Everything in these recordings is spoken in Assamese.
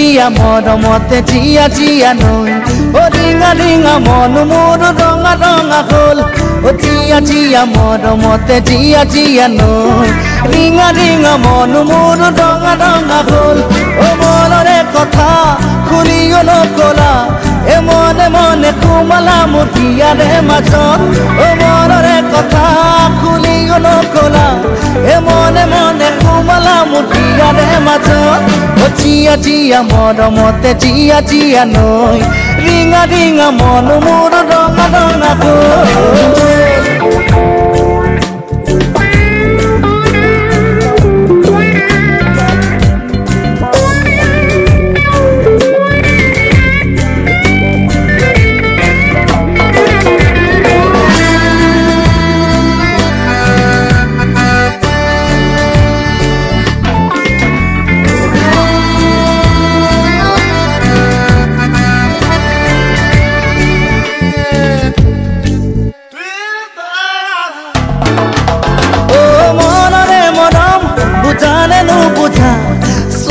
জিয়া মৰমতে জিয়া জিয়া নৈ অ ৰিঙা ৰিঙা মন মোৰ ৰঙা ৰঙা হ'ল। অ জিয়া জিয়া মৰমতে জিয়া জিয়া নৈ ৰিঙা ৰিঙা মন মোৰ ৰঙা ৰঙা হ'ল। অ মনৰে কথা খুলিও নকলা। এ মনে মনে সোমালা মোৰ হিয়াৰে মাজত অ মনৰে কথা খুলিও নকলা। এ মনে মনে সোমালা মোৰ হিয়াৰে মাজত অ জিয়া জিয়া মৰমতে জিয়া জিয়া নৈ ৰিঙা ৰিঙা মন মোৰ ৰঙা ৰঙা হ'ল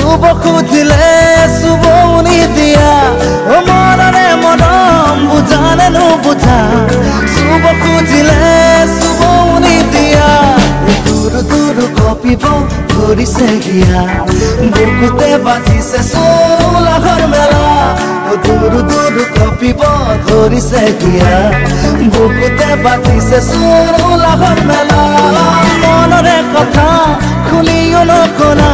চুব খুজিলে চুব উনি দিয়া। ও মনৰে মৰম বুজানে নুবুজা। চুব খুজিলে চুব উনি দিয়া। দূৰ দূৰ কপিব ধৰিছে গিয়া। বুকুতে বাজিছে চৌলাহৰ মেলা। দূৰ দূৰ কপিব ধৰিছে গিয়া। বুকুতে বাজিছে চৌলাহৰ মেলা। মনৰে কথা খুলিও নকলা।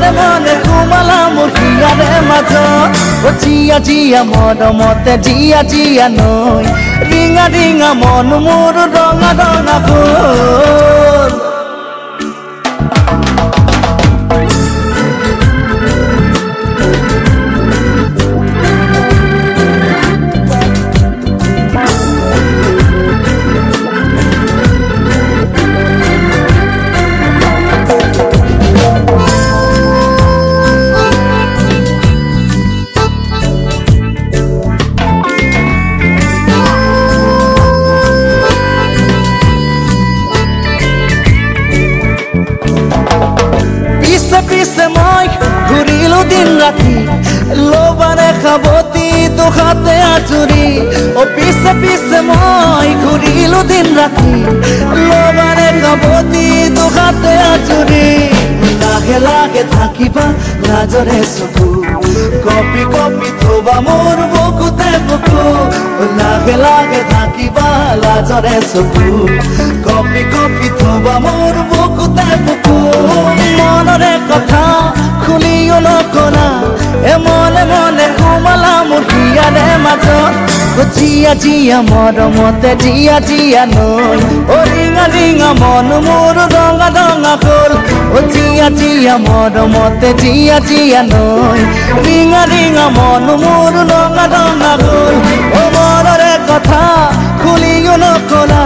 মনে মনে সোমালা মোৰ হিয়াৰে মাজত জিয়া জিয়া মৰমতে জিয়া জিয়া নৈ ৰিঙা ৰিঙা মন মোৰ ৰঙা ৰঙা ফুল মই ঘূৰিলো দিন ৰাতি। লাহে থাকিবা লাজৰে চকু। কপি কপি থবা মোৰ বুকুতে বুকু। লাহে লাহে থাকিবা লাজৰে চকু কপি কপি থবা মোৰ বুকুতে বুকু মনৰে কথা খুলিও নকলা এ মনে মনে সোমালা মোৰ হিয়াৰে মাজত জিয়া জিয়া মৰমতে জিয়া জিয়া নৈ অ ৰিঙা ৰিঙা মন মোৰ ৰঙা ৰঙা হ'ল অ জিয়া জিয়া মৰমতে জিয়া জিয়া নৈ ৰিঙা ৰিঙা মন মোৰ ৰঙা ৰঙা কথা খুলিও নকলা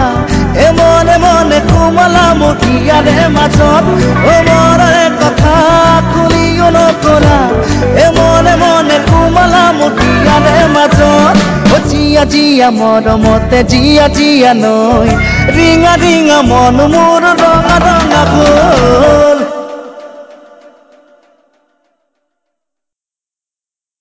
এ মনে মোৰ হিয়াৰে মাজত। অ মনৰে কথা খুলিও নকলা। এ মনে মোৰ হিয়াৰে মাজত। জিয়া জিয়া মৰমতে জিয়া জিয়া নৈ। ৰিঙা ৰিঙা মন মোৰ ৰঙা ৰঙা ফুল